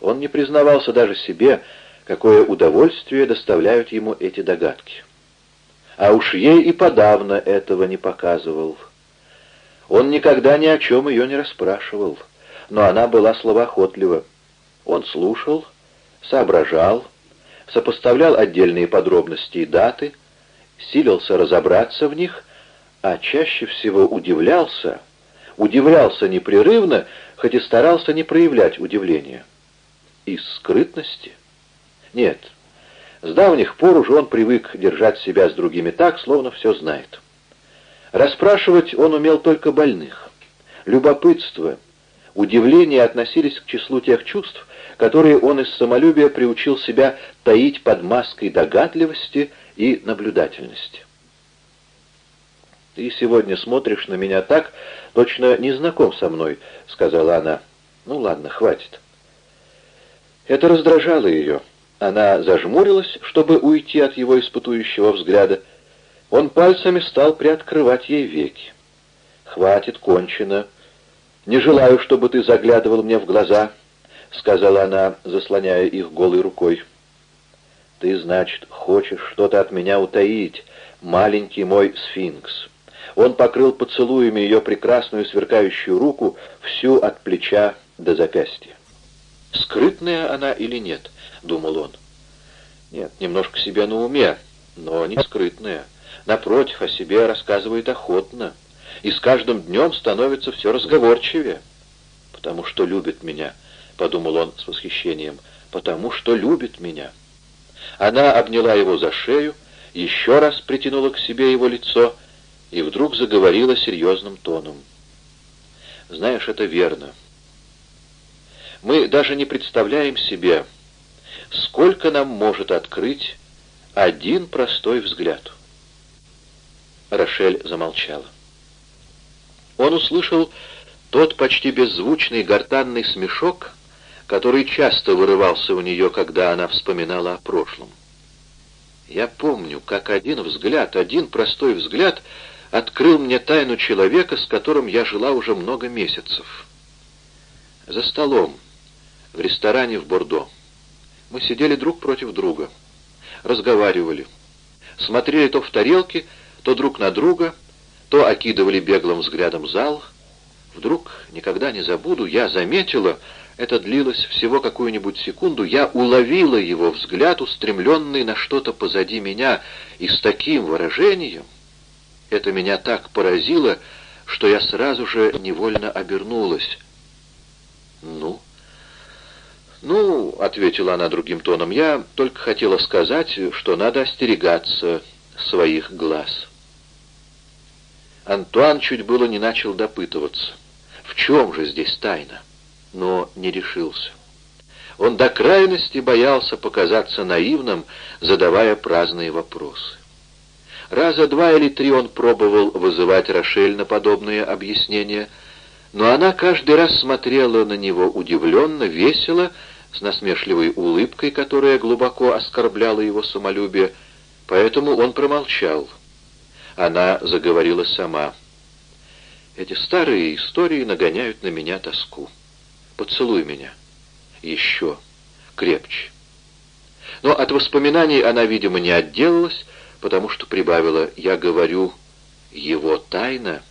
Он не признавался даже себе, какое удовольствие доставляют ему эти догадки. А уж ей и подавно этого не показывал. Он никогда ни о чем ее не расспрашивал, но она была словоохотлива. Он слушал, соображал, сопоставлял отдельные подробности и даты, силился разобраться в них, а чаще всего удивлялся, удивлялся непрерывно, хоть и старался не проявлять удивления. Из скрытности? Нет. С давних пор уже он привык держать себя с другими так, словно все знает. Расспрашивать он умел только больных. Любопытство, удивление относились к числу тех чувств, которые он из самолюбия приучил себя таить под маской догадливости и наблюдательности. «Ты сегодня смотришь на меня так, точно не знаком со мной», — сказала она. «Ну ладно, хватит». Это раздражало ее. Она зажмурилась, чтобы уйти от его испытующего взгляда. Он пальцами стал приоткрывать ей веки. «Хватит, кончено. Не желаю, чтобы ты заглядывал мне в глаза», — сказала она, заслоняя их голой рукой. «Ты, значит, хочешь что-то от меня утаить, маленький мой сфинкс». Он покрыл поцелуями ее прекрасную сверкающую руку, всю от плеча до запястья. «Скрытная она или нет?» — думал он. «Нет, немножко себе на уме, но не скрытная. Напротив, о себе рассказывает охотно, и с каждым днем становится все разговорчивее. Потому что любит меня», — подумал он с восхищением, — «потому что любит меня». Она обняла его за шею, еще раз притянула к себе его лицо и вдруг заговорила серьезным тоном. «Знаешь, это верно. Мы даже не представляем себе, сколько нам может открыть один простой взгляд». Рошель замолчала. Он услышал тот почти беззвучный гортанный смешок, который часто вырывался у нее, когда она вспоминала о прошлом. Я помню, как один взгляд, один простой взгляд открыл мне тайну человека, с которым я жила уже много месяцев. За столом, в ресторане в Бордо. Мы сидели друг против друга, разговаривали, смотрели то в тарелки, то друг на друга, то окидывали беглым взглядом зал. Вдруг, никогда не забуду, я заметила, это длилось всего какую-нибудь секунду, я уловила его взгляд, устремленный на что-то позади меня, и с таким выражением, это меня так поразило, что я сразу же невольно обернулась. «Ну?» «Ну», — ответила она другим тоном, — «я только хотела сказать, что надо остерегаться своих глаз». Антуан чуть было не начал допытываться. В чем же здесь тайна? Но не решился. Он до крайности боялся показаться наивным, задавая праздные вопросы. Раза два или три он пробовал вызывать Рошель на подобные объяснения, но она каждый раз смотрела на него удивленно, весело, с насмешливой улыбкой, которая глубоко оскорбляла его самолюбие, поэтому он промолчал. Она заговорила сама. «Эти старые истории нагоняют на меня тоску. Поцелуй меня. Еще. Крепче». Но от воспоминаний она, видимо, не отделалась, потому что прибавила «я говорю, его тайна»,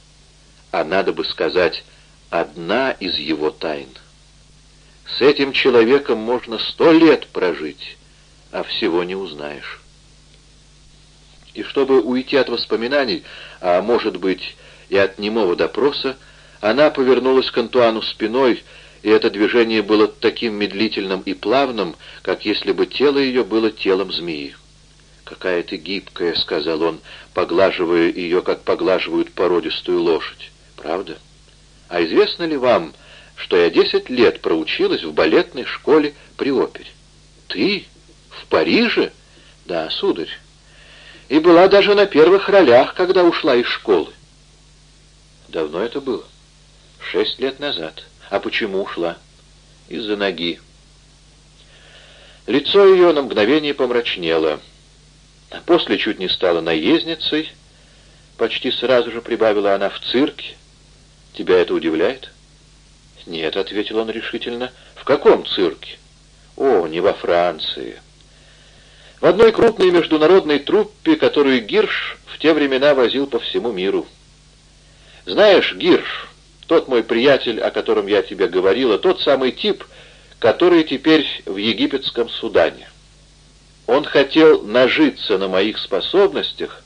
а надо бы сказать «одна из его тайн». С этим человеком можно сто лет прожить, а всего не узнаешь. И чтобы уйти от воспоминаний, а может быть и от немого допроса, она повернулась к Антуану спиной, и это движение было таким медлительным и плавным, как если бы тело ее было телом змеи. «Какая ты гибкая», — сказал он, поглаживая ее, как поглаживают породистую лошадь. «Правда? А известно ли вам, что я десять лет проучилась в балетной школе при опере?» «Ты? В Париже?» «Да, сударь и была даже на первых ролях, когда ушла из школы. Давно это было? Шесть лет назад. А почему ушла? Из-за ноги. Лицо ее на мгновение помрачнело. А после чуть не стала наездницей. Почти сразу же прибавила она в цирке. Тебя это удивляет? Нет, — ответил он решительно. В каком цирке? О, не во Франции. В одной крупной международной труппе, которую Гирш в те времена возил по всему миру. Знаешь, Гирш, тот мой приятель, о котором я тебе говорила, тот самый тип, который теперь в египетском Судане. Он хотел нажиться на моих способностях,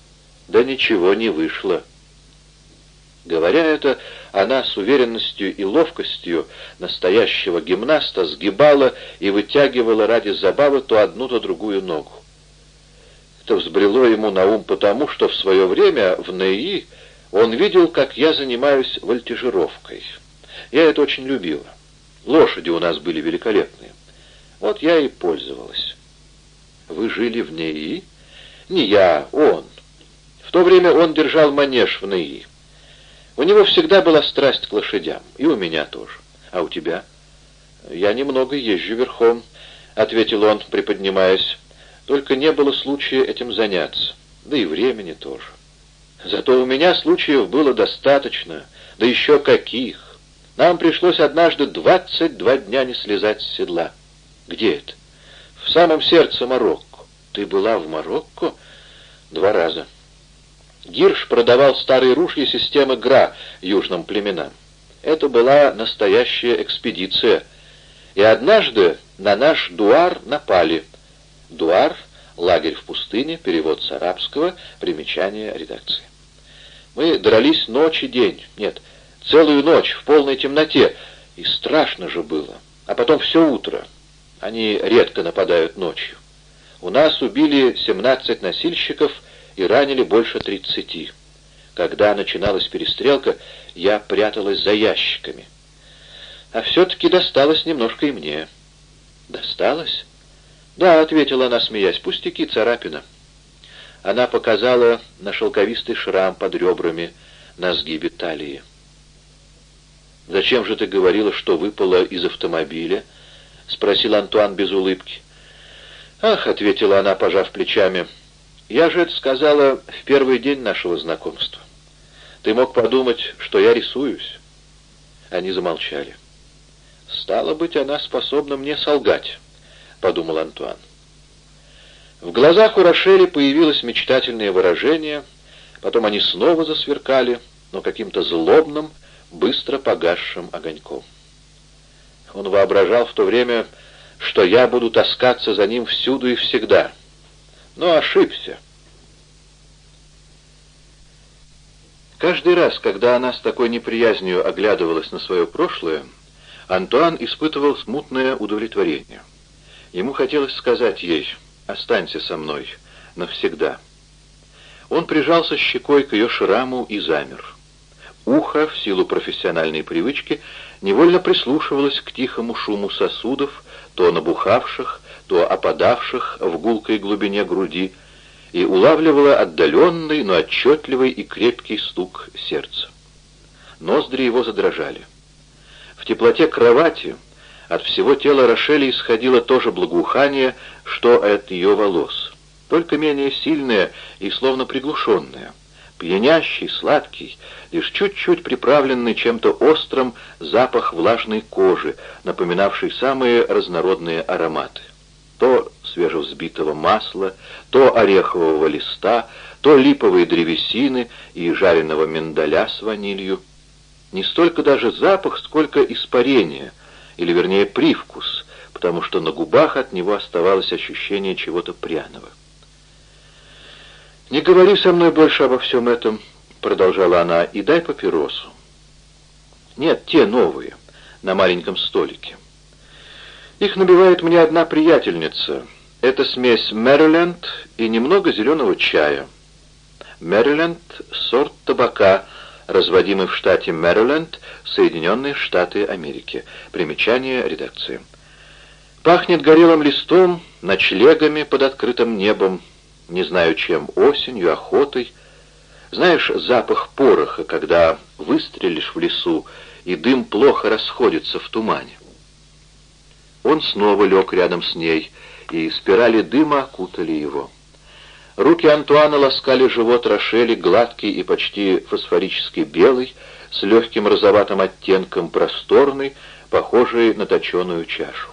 да ничего не вышло. Говоря это, она с уверенностью и ловкостью настоящего гимнаста сгибала и вытягивала ради забавы то одну, то другую ногу. Это взбрело ему на ум потому, что в свое время в НЭИ он видел, как я занимаюсь вольтежировкой. Я это очень любила. Лошади у нас были великолепные. Вот я и пользовалась. Вы жили в НЭИ? Не я, он. В то время он держал манеж в НЭИ. У него всегда была страсть к лошадям, и у меня тоже. А у тебя? Я немного езжу верхом, — ответил он, приподнимаясь. Только не было случая этим заняться, да и времени тоже. Зато у меня случаев было достаточно, да еще каких. Нам пришлось однажды двадцать два дня не слезать с седла. Где это? В самом сердце Марокко. Ты была в Марокко? Два раза. Гирш продавал старые ружья системы ГРА южным племенам. Это была настоящая экспедиция. И однажды на наш дуар напали. Дуар — лагерь в пустыне, перевод с арабского, примечание редакции. Мы дрались ночь и день, нет, целую ночь в полной темноте, и страшно же было. А потом все утро. Они редко нападают ночью. У нас убили 17 носильщиков — и ранили больше тридцати. Когда начиналась перестрелка, я пряталась за ящиками. А все-таки досталось немножко и мне. «Досталось?» «Да», — ответила она, смеясь, — «пустяки, царапина». Она показала на шелковистый шрам под ребрами на сгибе талии. «Зачем же ты говорила, что выпала из автомобиля?» — спросил Антуан без улыбки. «Ах», — ответила она, пожав плечами, — я же это сказала в первый день нашего знакомства. Ты мог подумать, что я рисуюсь. Они замолчали. «Стало быть, она способна мне солгать», — подумал Антуан. В глазах у Рошели появилось мечтательное выражение, потом они снова засверкали, но каким-то злобным, быстро погасшим огоньком. Он воображал в то время, что я буду таскаться за ним всюду и всегда — но ошибся. Каждый раз, когда она с такой неприязнью оглядывалась на свое прошлое, Антуан испытывал смутное удовлетворение. Ему хотелось сказать ей «Останься со мной навсегда». Он прижался щекой к ее шраму и замер. Ухо, в силу профессиональной привычки, невольно прислушивалось к тихому шуму сосудов, то набухавших, то опадавших в гулкой глубине груди, и улавливала отдаленный, но отчетливый и крепкий стук сердца. Ноздри его задрожали. В теплоте кровати от всего тела Рошели исходило то же благоухание, что от ее волос, только менее сильное и словно приглушенное, пьянящий, сладкий, лишь чуть-чуть приправленный чем-то острым запах влажной кожи, напоминавший самые разнородные ароматы то свежевзбитого масла, то орехового листа, то липовой древесины и жареного миндаля с ванилью. Не столько даже запах, сколько испарение, или вернее привкус, потому что на губах от него оставалось ощущение чего-то пряного. «Не говори со мной больше обо всем этом», — продолжала она, — «и дай папиросу». «Нет, те новые, на маленьком столике». Их набивает мне одна приятельница. Это смесь Мэриленд и немного зеленого чая. Мэриленд — сорт табака, разводимый в штате Мэриленд, Соединенные Штаты Америки. Примечание редакции. Пахнет горелым листом, ночлегами под открытым небом, не знаю чем, осенью, охотой. Знаешь запах пороха, когда выстрелишь в лесу, и дым плохо расходится в тумане. Он снова лег рядом с ней, и спирали дыма окутали его. Руки Антуана ласкали живот Рошели, гладкий и почти фосфорически белый, с легким розоватым оттенком просторный, похожий на точеную чашу.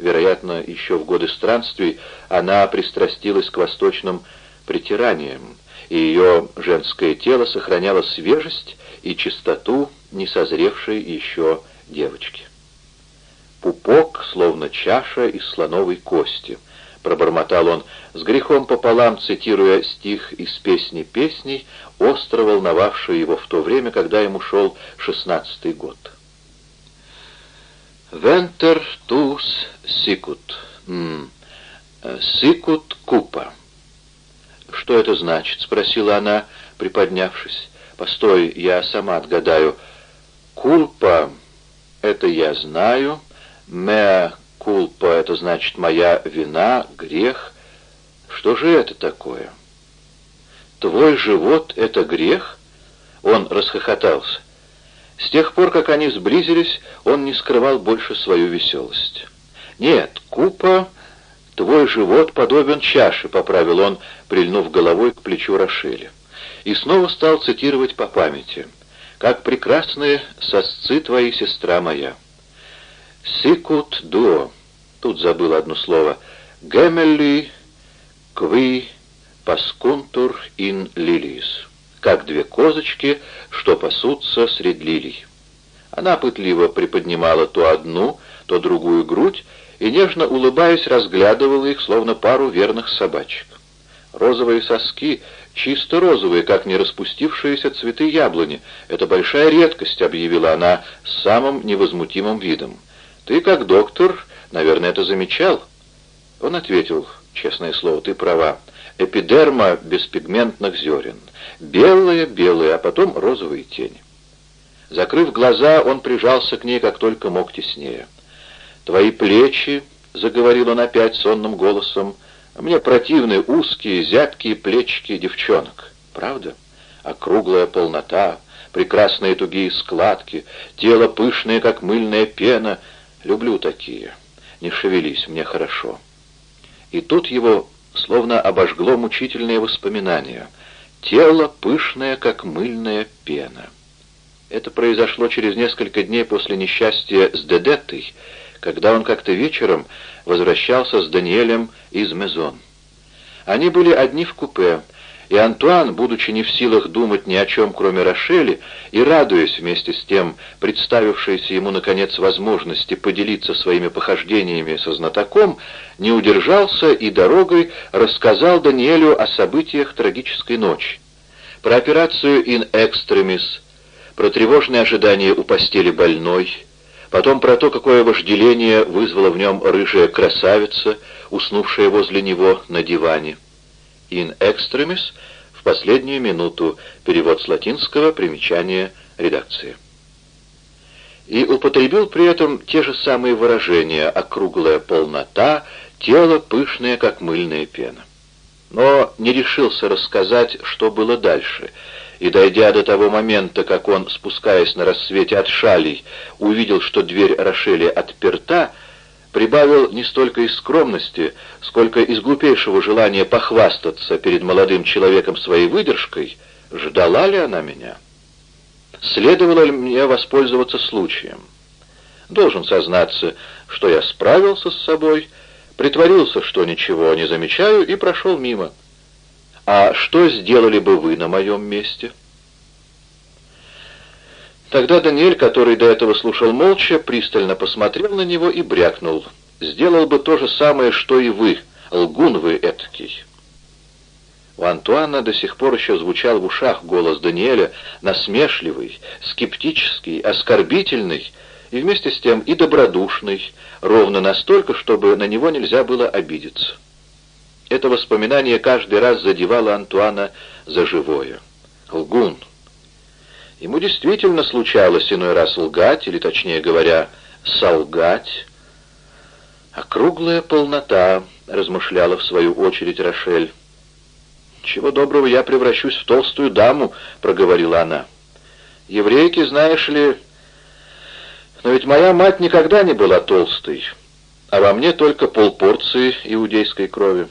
Вероятно, еще в годы странствий она пристрастилась к восточным притираниям, и ее женское тело сохраняло свежесть и чистоту несозревшей еще девочки. Пупок, словно чаша из слоновой кости, пробормотал он, с грехом пополам цитируя стих из песни песней, остро волновавший его в то время, когда ему шел шестнадцатый год. «Вентер тус сикут». «Сикут купа». «Что это значит?» — спросила она, приподнявшись. «Постой, я сама отгадаю. Кульпа — это я знаю. Меа кульпа — это значит моя вина, грех. Что же это такое?» «Твой живот — это грех?» Он расхохотался. С тех пор, как они сблизились, он не скрывал больше свою веселость. «Нет, Купа, твой живот подобен чаше», — поправил он, прильнув головой к плечу Рошеля. И снова стал цитировать по памяти. «Как прекрасны сосцы твои, сестра моя». «Сикут дуо», тут забыл одно слово, «гемелли кви паскунтур ин лилис» как две козочки, что пасутся среди лилий. Она пытливо приподнимала то одну, то другую грудь и, нежно улыбаясь, разглядывала их, словно пару верных собачек. Розовые соски, чисто розовые, как не распустившиеся цветы яблони. Это большая редкость, объявила она самым невозмутимым видом. Ты, как доктор, наверное, это замечал? Он ответил, честное слово, ты права. Эпидерма беспигментных зерен. Белая-белая, а потом розовые тени. Закрыв глаза, он прижался к ней, как только мог теснее. «Твои плечи», — заговорил он опять сонным голосом, — «мне противны узкие, зябкие плечики девчонок. Правда? Округлая полнота, прекрасные тугие складки, тело пышное, как мыльная пена. Люблю такие. Не шевелись, мне хорошо». И тут его словно обожгло мучительное воспоминание — тело пышное, как мыльная пена. Это произошло через несколько дней после несчастья с Дедеттой, когда он как-то вечером возвращался с Даниэлем из Мезон. Они были одни в купе, и Антуан, будучи не в силах думать ни о чем, кроме Рошели, и радуясь вместе с тем представившейся ему, наконец, возможности поделиться своими похождениями со знатоком, не удержался и дорогой рассказал Даниэлю о событиях трагической ночи. Про операцию «in extremis», про тревожное ожидание у постели больной, потом про то, какое вожделение вызвала в нем рыжая красавица, уснувшая возле него на диване. «In extremis» в последнюю минуту, перевод с латинского, примечание редакции. И употребил при этом те же самые выражения «округлая полнота», «тело пышное, как мыльная пена». Но не решился рассказать, что было дальше, и, дойдя до того момента, как он, спускаясь на рассвете от шалей, увидел, что дверь Рошели отперта, прибавил не столько из скромности, сколько из глупейшего желания похвастаться перед молодым человеком своей выдержкой, ждала ли она меня? Следовало ли мне воспользоваться случаем? Должен сознаться, что я справился с собой, притворился, что ничего не замечаю, и прошел мимо. А что сделали бы вы на моем месте?» Тогда Даниэль, который до этого слушал молча, пристально посмотрел на него и брякнул. «Сделал бы то же самое, что и вы, лгун вы этакий». У Антуана до сих пор еще звучал в ушах голос Даниэля, насмешливый, скептический, оскорбительный и вместе с тем и добродушный, ровно настолько, чтобы на него нельзя было обидеться. Это воспоминание каждый раз задевало Антуана за живое. Лгун. Ему действительно случалось иной раз лгать, или, точнее говоря, солгать. «Округлая полнота», — размышляла в свою очередь Рошель. «Чего доброго я превращусь в толстую даму», — проговорила она. «Еврейки, знаешь ли...» «Но ведь моя мать никогда не была толстой, а во мне только полпорции иудейской крови.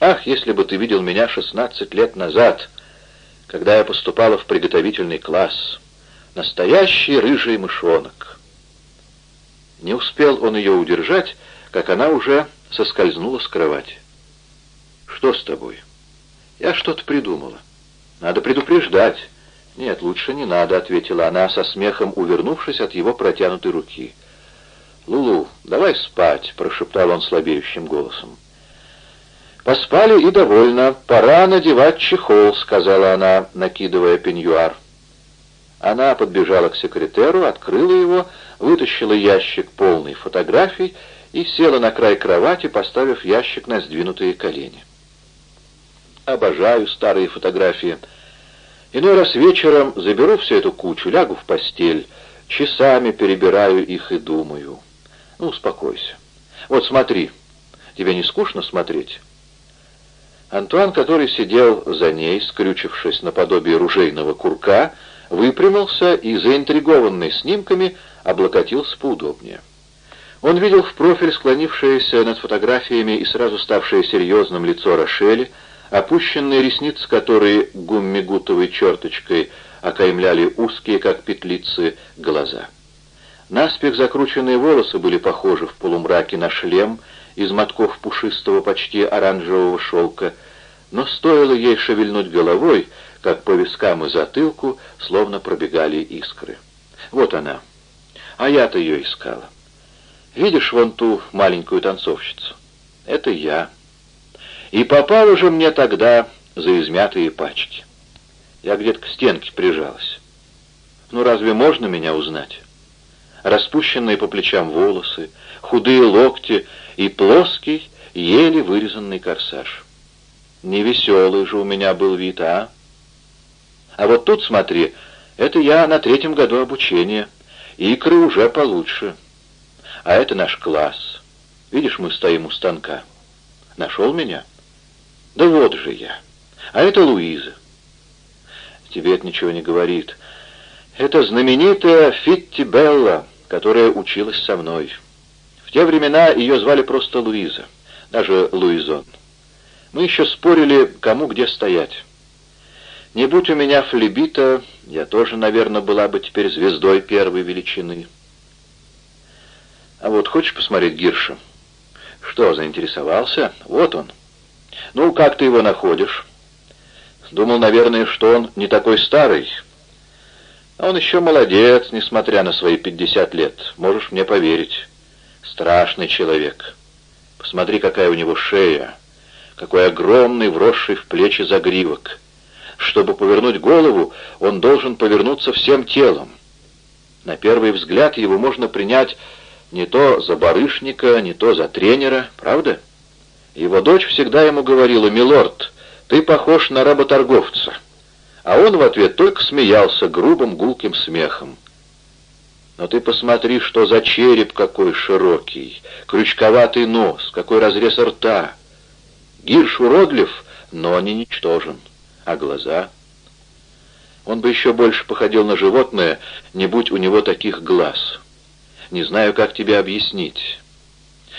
Ах, если бы ты видел меня шестнадцать лет назад!» Когда я поступала в приготовительный класс. Настоящий рыжий мышонок. Не успел он ее удержать, как она уже соскользнула с кровати. «Что с тобой?» «Я что-то придумала. Надо предупреждать». «Нет, лучше не надо», — ответила она, со смехом увернувшись от его протянутой руки. «Лулу, давай спать», — прошептал он слабеющим голосом. «Поспали и довольно. Пора надевать чехол», — сказала она, накидывая пеньюар. Она подбежала к секретеру, открыла его, вытащила ящик полный фотографий и села на край кровати, поставив ящик на сдвинутые колени. Обожаю старые фотографии. Иной раз вечером заберу всю эту кучу, лягу в постель, часами перебираю их и думаю. Ну, успокойся. Вот смотри, тебе не скучно смотреть? Антуан, который сидел за ней, скрючившись наподобие ружейного курка, выпрямился и, заинтригованный снимками, облокотился поудобнее. Он видел в профиль склонившееся над фотографиями и сразу ставшее серьезным лицо Рошели, опущенные ресницы, которые гуммигутовой черточкой окаймляли узкие, как петлицы, глаза. Наспех закрученные волосы были похожи в полумраке на шлем из мотков пушистого, почти оранжевого шелка, но стоило ей шевельнуть головой, как по вискам и затылку словно пробегали искры. Вот она. А я-то ее искала. Видишь вон ту маленькую танцовщицу? Это я. И попала же мне тогда за измятые пачки. Я где-то к стенке прижалась. Ну разве можно меня узнать? Распущенные по плечам волосы, худые локти и плоский, еле вырезанный корсаж. Невеселый же у меня был вид, а? А вот тут, смотри, это я на третьем году обучения. Икры уже получше. А это наш класс. Видишь, мы стоим у станка. Нашел меня? Да вот же я. А это Луиза. Тебе это ничего не говорит. Это знаменитая Фитти Белла, которая училась со мной. В те времена ее звали просто Луиза, даже Луизон. Мы еще спорили, кому где стоять. Не будь у меня флебита, я тоже, наверное, была бы теперь звездой первой величины. А вот хочешь посмотреть Гирша? Что, заинтересовался? Вот он. Ну, как ты его находишь? Думал, наверное, что он не такой старый. А он еще молодец, несмотря на свои пятьдесят лет. Можешь мне поверить. Страшный человек. Посмотри, какая у него шея. Какой огромный, вросший в плечи загривок. Чтобы повернуть голову, он должен повернуться всем телом. На первый взгляд его можно принять не то за барышника, не то за тренера, правда? Его дочь всегда ему говорила, «Милорд, ты похож на работорговца». А он в ответ только смеялся грубым гулким смехом. Но ты посмотри, что за череп какой широкий, крючковатый нос, какой разрез рта. Гирш уродлив, но не ничтожен а глаза? Он бы еще больше походил на животное, не будь у него таких глаз. Не знаю, как тебе объяснить.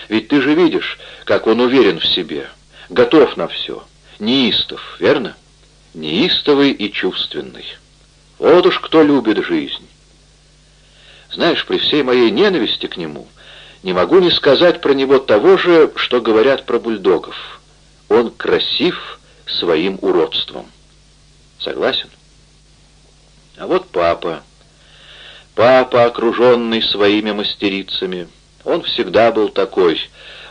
Ведь ты же видишь, как он уверен в себе, готов на все, неистов, верно? Неистовый и чувственный. Вот уж кто любит жизнь. Знаешь, при всей моей ненависти к нему не могу не сказать про него того же, что говорят про бульдогов. Он красив своим уродством. Согласен? А вот папа. Папа, окруженный своими мастерицами. Он всегда был такой,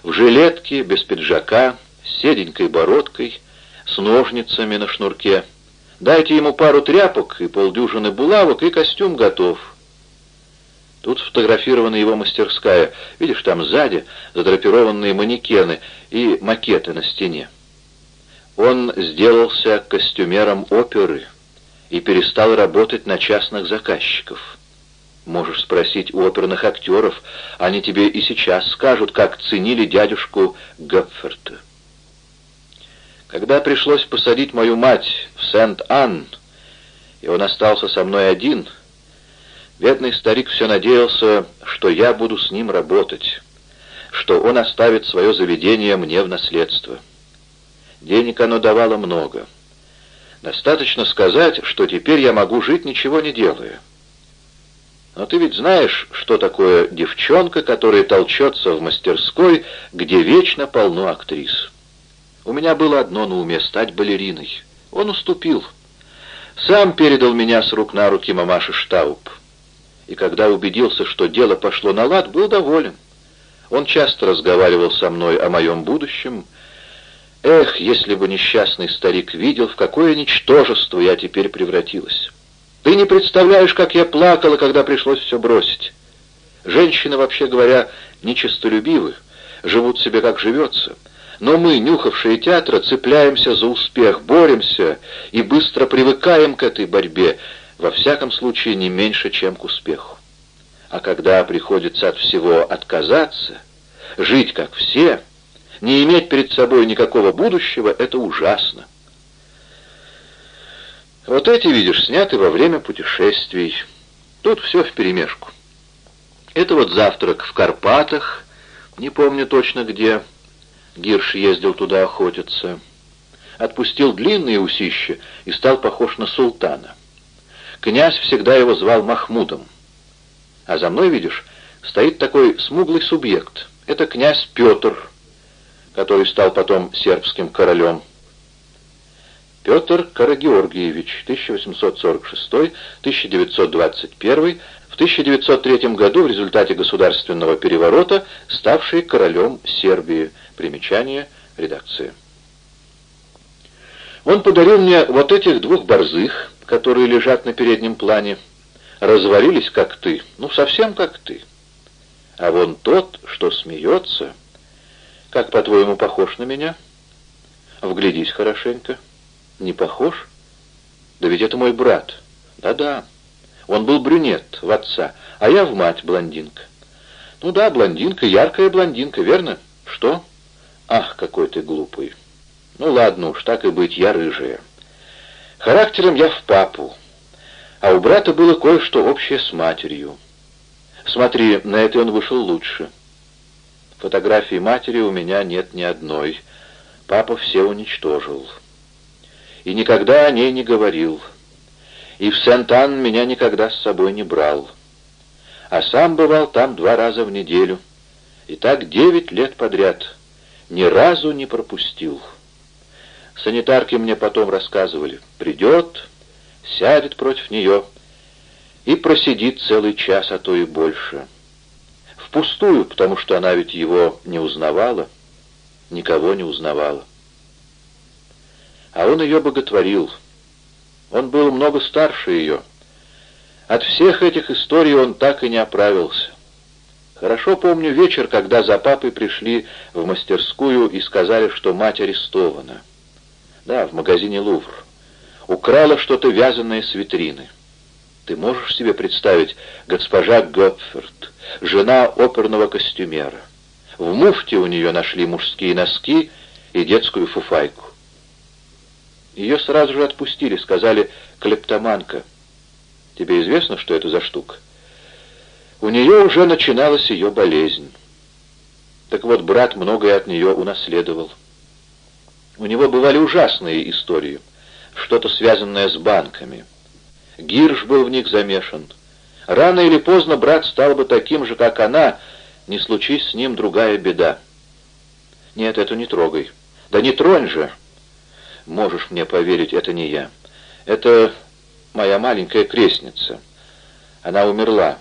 в жилетке, без пиджака, с седенькой бородкой, с ножницами на шнурке. Дайте ему пару тряпок и полдюжины булавок, и костюм готов. Тут сфотографирована его мастерская. Видишь, там сзади задрапированные манекены и макеты на стене. Он сделался костюмером оперы и перестал работать на частных заказчиков. Можешь спросить у оперных актеров, они тебе и сейчас скажут, как ценили дядюшку Гопферта. Когда пришлось посадить мою мать в Сент-Анн, и он остался со мной один, бедный старик все надеялся, что я буду с ним работать, что он оставит свое заведение мне в наследство. Денег оно давало много. Достаточно сказать, что теперь я могу жить, ничего не делая. Но ты ведь знаешь, что такое девчонка, которая толчется в мастерской, где вечно полно актрис. У меня было одно на уме — стать балериной. Он уступил. Сам передал меня с рук на руки мамаши Штауб. И когда убедился, что дело пошло на лад, был доволен. Он часто разговаривал со мной о моем будущем. Эх, если бы несчастный старик видел, в какое ничтожество я теперь превратилась. Ты не представляешь, как я плакала, когда пришлось все бросить. Женщины, вообще говоря, нечистолюбивы, живут себе как живется. Но мы, нюхавшие театра, цепляемся за успех, боремся и быстро привыкаем к этой борьбе, во всяком случае не меньше, чем к успеху. А когда приходится от всего отказаться, жить как все, не иметь перед собой никакого будущего, это ужасно. Вот эти, видишь, сняты во время путешествий. Тут все вперемешку. Это вот завтрак в Карпатах, не помню точно где. Гирш ездил туда охотиться. Отпустил длинные усища и стал похож на султана. Князь всегда его звал Махмудом. А за мной, видишь, стоит такой смуглый субъект. Это князь Петр, который стал потом сербским королем. Петр Карагеоргиевич, 1846-1921, в 1903 году в результате государственного переворота ставший королем Сербии. Примечание редакции. Он подарил мне вот этих двух борзых, которые лежат на переднем плане. Развалились, как ты, ну, совсем как ты. А вон тот, что смеется, как, по-твоему, похож на меня? Вглядись хорошенько. Не похож? Да ведь это мой брат. Да-да. Он был брюнет в отца, а я в мать блондинка. Ну да, блондинка, яркая блондинка, верно? Что? Ах, какой ты глупый. Ну ладно уж, так и быть, я рыжая. Характером я в папу, а у брата было кое-что общее с матерью. Смотри, на это он вышел лучше. Фотографии матери у меня нет ни одной. Папа все уничтожил и никогда о ней не говорил. И в Сент-Ан меня никогда с собой не брал. А сам бывал там два раза в неделю. И так девять лет подряд. Ни разу не пропустил. Санитарки мне потом рассказывали. Придет, сядет против нее и просидит целый час, а то и больше. Впустую, потому что она ведь его не узнавала, никого не узнавала а он ее боготворил. Он был много старше ее. От всех этих историй он так и не оправился. Хорошо помню вечер, когда за папой пришли в мастерскую и сказали, что мать арестована. Да, в магазине «Лувр». Украла что-то вязаное с витрины. Ты можешь себе представить, госпожа Готфорд, жена оперного костюмера. В муфте у нее нашли мужские носки и детскую фуфайку. Ее сразу же отпустили, сказали «клептоманка». Тебе известно, что это за штука? У нее уже начиналась ее болезнь. Так вот, брат многое от нее унаследовал. У него бывали ужасные истории, что-то связанное с банками. Гирш был в них замешан. Рано или поздно брат стал бы таким же, как она, не случись с ним другая беда. Нет, это не трогай. Да не тронь же! Можешь мне поверить, это не я. Это моя маленькая крестница. Она умерла.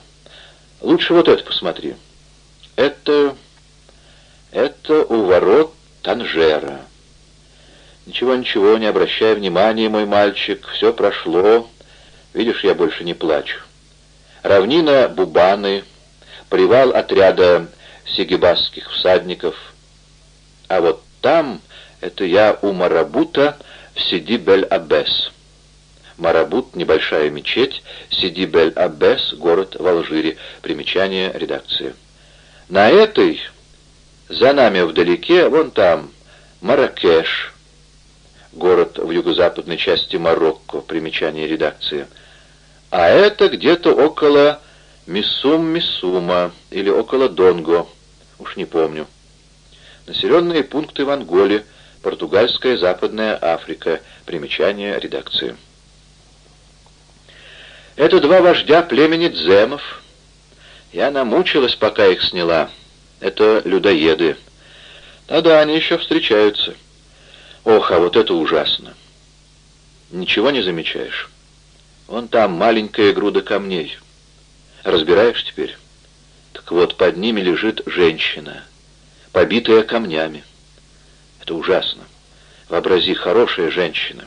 Лучше вот это посмотри. Это... это у ворот Танжера. Ничего-ничего, не обращай внимания, мой мальчик, все прошло. Видишь, я больше не плачу. Равнина Бубаны, привал отряда сигибасских всадников. А вот там это я у Марабута в Сиди-Бель-Аббес. Марабут — небольшая мечеть, Сиди-Бель-Аббес — город в Алжире. Примечание редакции. На этой, за нами вдалеке, вон там, Маракеш, город в юго-западной части Марокко. Примечание редакции. А это где-то около Миссум-Миссума или около Донго, уж не помню. Населенные пункты в Анголе — Португальская Западная Африка. Примечание редакции. Это два вождя племени дземов, Я намучилась, пока их сняла. Это людоеды. Да-да, они еще встречаются. Ох, а вот это ужасно. Ничего не замечаешь? Вон там маленькая груда камней. Разбираешь теперь? Так вот, под ними лежит женщина, побитая камнями. Это ужасно. Вообрази, хорошая женщина.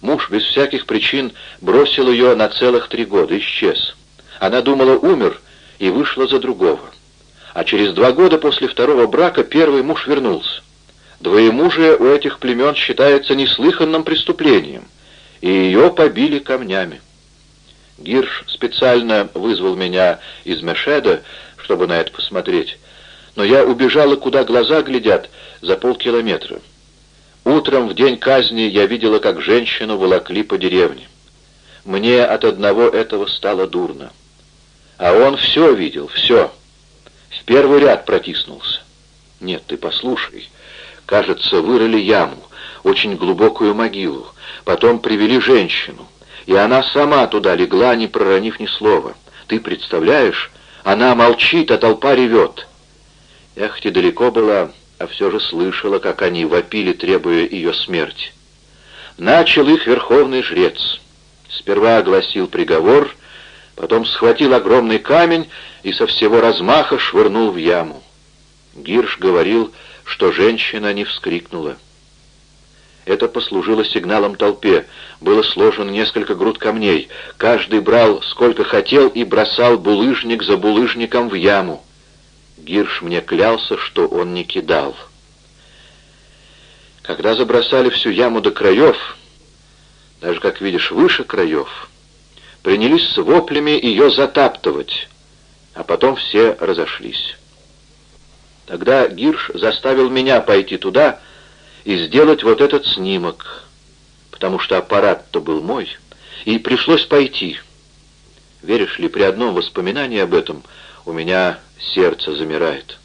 Муж без всяких причин бросил ее на целых три года, исчез. Она думала, умер, и вышла за другого. А через два года после второго брака первый муж вернулся. Двоемужие у этих племен считается неслыханным преступлением, и ее побили камнями. Гирш специально вызвал меня из Мешеда, чтобы на это посмотреть, но я убежала, куда глаза глядят, за полкилометра. Утром в день казни я видела, как женщину волокли по деревне. Мне от одного этого стало дурно. А он все видел, все. В первый ряд протиснулся. Нет, ты послушай. Кажется, вырыли яму, очень глубокую могилу. Потом привели женщину. И она сама туда легла, не проронив ни слова. Ты представляешь? Она молчит, а толпа ревет. Ты далеко была, а все же слышала, как они вопили, требуя ее смерти. Начал их верховный жрец. Сперва огласил приговор, потом схватил огромный камень и со всего размаха швырнул в яму. Гирш говорил, что женщина не вскрикнула. Это послужило сигналом толпе. Было сложено несколько груд камней. Каждый брал сколько хотел и бросал булыжник за булыжником в яму. Гирш мне клялся, что он не кидал. Когда забросали всю яму до краев, даже, как видишь, выше краев, принялись с воплями ее затаптывать, а потом все разошлись. Тогда Гирш заставил меня пойти туда и сделать вот этот снимок, потому что аппарат-то был мой, и пришлось пойти. Веришь ли, при одном воспоминании об этом у меня сердце замирает.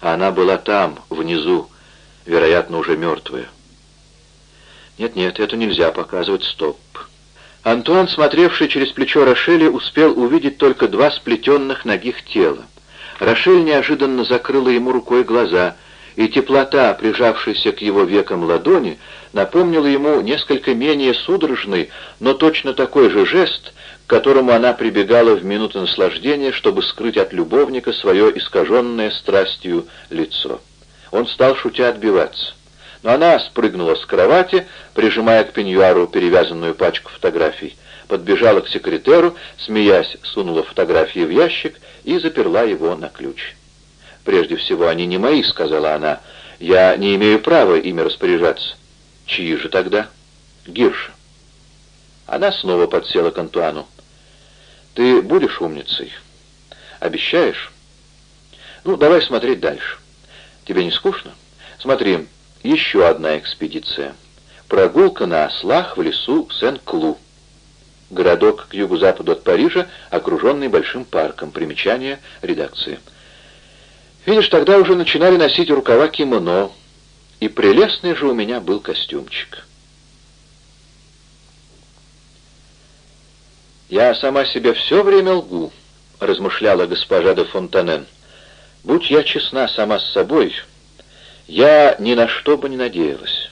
А она была там, внизу, вероятно, уже мертвая. Нет-нет, это нельзя показывать, стоп. Антуан, смотревший через плечо Рошеля, успел увидеть только два сплетенных ногих тела. Рошель неожиданно закрыла ему рукой глаза, и теплота, прижавшаяся к его векам ладони, напомнила ему несколько менее судорожный, но точно такой же жест, к которому она прибегала в минуты наслаждения, чтобы скрыть от любовника свое искаженное страстью лицо. Он стал шутя отбиваться. Но она спрыгнула с кровати, прижимая к пеньюару перевязанную пачку фотографий, подбежала к секретеру, смеясь, сунула фотографии в ящик и заперла его на ключ. «Прежде всего, они не мои», — сказала она. «Я не имею права ими распоряжаться». «Чьи же тогда?» «Гирша». Она снова подсела к Антуану. «Ты будешь умницей? Обещаешь?» «Ну, давай смотреть дальше. Тебе не скучно? Смотри, еще одна экспедиция. Прогулка на ослах в лесу Сен-Клу. Городок к юго-западу от Парижа, окруженный большим парком. Примечание редакции. Видишь, тогда уже начинали носить рукава кимоно, и прелестный же у меня был костюмчик. «Я сама себе все время лгу», — размышляла госпожа де Фонтанен. «Будь я честна сама с собой, я ни на что бы не надеялась.